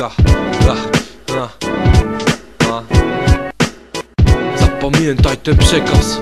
Da, da, da, da. Zapamiętaj ten przekaz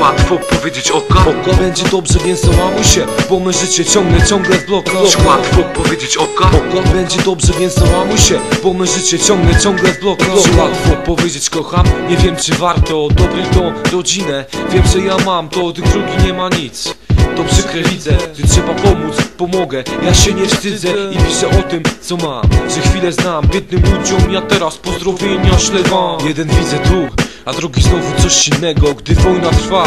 łatwo powiedzieć oka? Oko będzie dobrze, więc załamuj się Bo me życie ciągnę ciągle w blokach Czy łatwo powiedzieć oka? Oko będzie dobrze, więc załamuj się Bo me życie ciągnę ciągle w blokach Czy łatwo powiedzieć kocham? Nie wiem czy warto Dobry dom, rodzinę Wiem, że ja mam, to od tych drugi nie ma nic to przykre widzę, gdy trzeba pomóc, pomogę. Ja się nie wstydzę i piszę o tym, co mam. Że chwilę znam biednym ludziom, ja teraz pozdrowienia ślę wam Jeden widzę tu, a drugi znowu coś innego Gdy wojna trwa,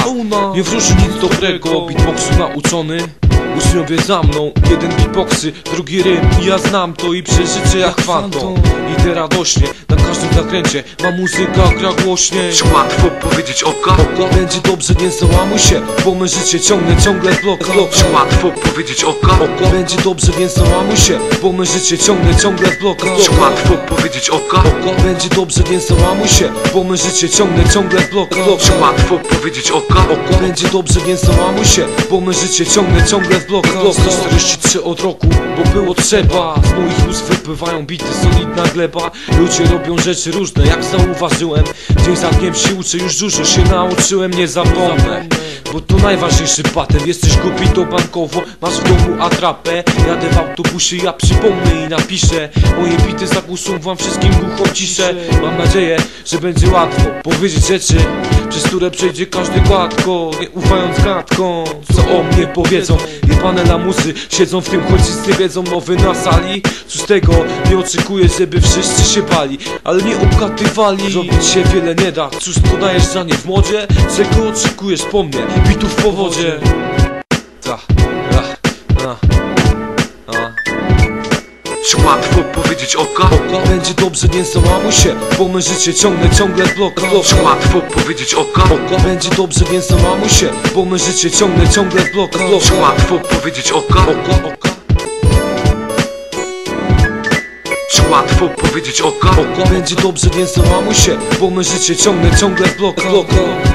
nie wróży nic dobrego Beatboxu nauczony Uczniowie za mną, jeden beatboxy, drugi rym. I ja znam to i przeżyczę jak fantom Idę radośnie, na każdym zakręcie. Ma muzyka, gra głośniej Czy łatwo powiedzieć oka? Oko będzie dobrze, nie załamuj się Bo me życie ciągnę ciągle w blokach Czy łatwo powiedzieć oka? Oko będzie dobrze, więc załamuj się Bo me życie ciągnę ciągle w blokach Czy łatwo powiedzieć oka? Oko będzie dobrze, więc załamuj się Bo me życie ciągnę ciągle w blokach Czy łatwo powiedzieć oka? Oko będzie dobrze, więc załamuj się Bo me życie ciągnę ciągle w blokach 43 od roku, bo było trzeba. Z moich ust wypływają bity, solidna gleba. Ludzie robią rzeczy różne, jak zauważyłem. Dzień za dniem się uczę, już dużo się nauczyłem Nie zapomnę. Bo to najważniejszy patent Jesteś głupi to bankowo Masz w domu atrapę. Jadę w autobusie, ja przypomnę i napiszę. Moje bity zagłuszą wam wszystkim głuchą ciszę. Mam nadzieję, że będzie łatwo Powiedzieć rzeczy, przez które przejdzie każdy gładko Nie ufając gadkom Co o mnie powiedzą Jebane lamusy? Siedzą w tym choć nie wiedzą Nowy na sali. Cóż tego? Nie oczekuję, żeby wszyscy się bali Ale nie obgadywali Zrobić się wiele nie da. Cóż to najeżdżanie w modzie? Czego oczekujesz po mnie? Bitów po wodzie Ta, ta. Czy łatwo powiedzieć oka? Oko będzie dobrze, nie załamuj się Bo me życie ciągle w blokach. Czy łatwo powiedzieć oka? Oko będzie dobrze, nie załamuj się Bo me życie ciągle w blokach. Czy łatwo powiedzieć oka? Oko Czy łatwo powiedzieć oka? Oko będzie dobrze, nie załamuj się Bo me życie ciągnę ciągle w blokach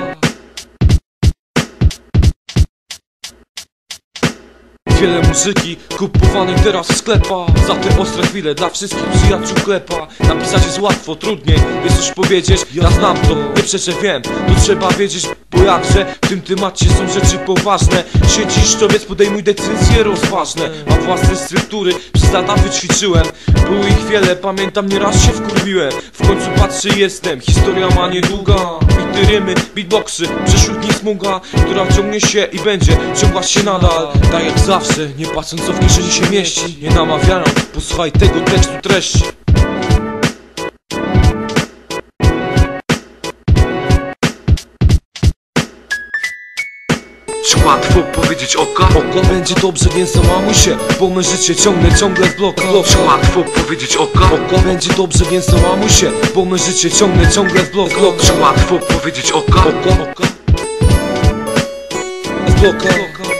Wiele muzyki kupowanej teraz w sklepach. Za te ostre chwile dla wszystkich przyjaciół klepa. Napisać jest łatwo, trudniej jest coś powiedzieć. Ja znam to, nie przeczę wiem. To trzeba wiedzieć, bo jakże W tym temacie są rzeczy poważne. Siedzisz to więc podejmuj decyzje rozważne. Mam własne struktury, przez lata wyćwiczyłem. Było ich wiele, pamiętam nieraz się wkurwiłem. W końcu patrzę jestem, historia ma niedługa Bity rymy, beatboxy, przeszłych dni smuga Która ciągnie się i będzie ciągła się nadal. Tak jak zawsze, nie patrząc co w kieszeni się mieści. Nie namawiają, posłuchaj tego tekstu treści łatwo powiedzieć oka? Oko będzie dobrze, nie załamuj się Bo me życie ciągnę ciągle w blokach. Czy łatwo powiedzieć oka? Oko będzie dobrze, nie załamuj się Bo me życie ciągnę ciągle w blokach. Czy łatwo powiedzieć oka? Oko, W blokach.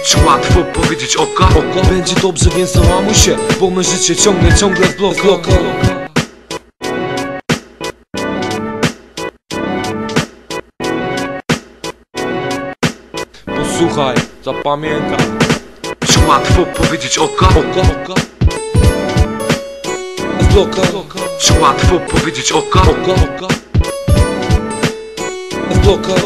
Czy łatwo powiedzieć oka? Oko będzie dobrze, nie załamuj się Bo me życie ciągnę ciągle w blokach Posłuchaj, zapamiętaj Czy łatwo powiedzieć oka? Oko, oko W blokach Czy łatwo powiedzieć oka? Oko, oko W blokach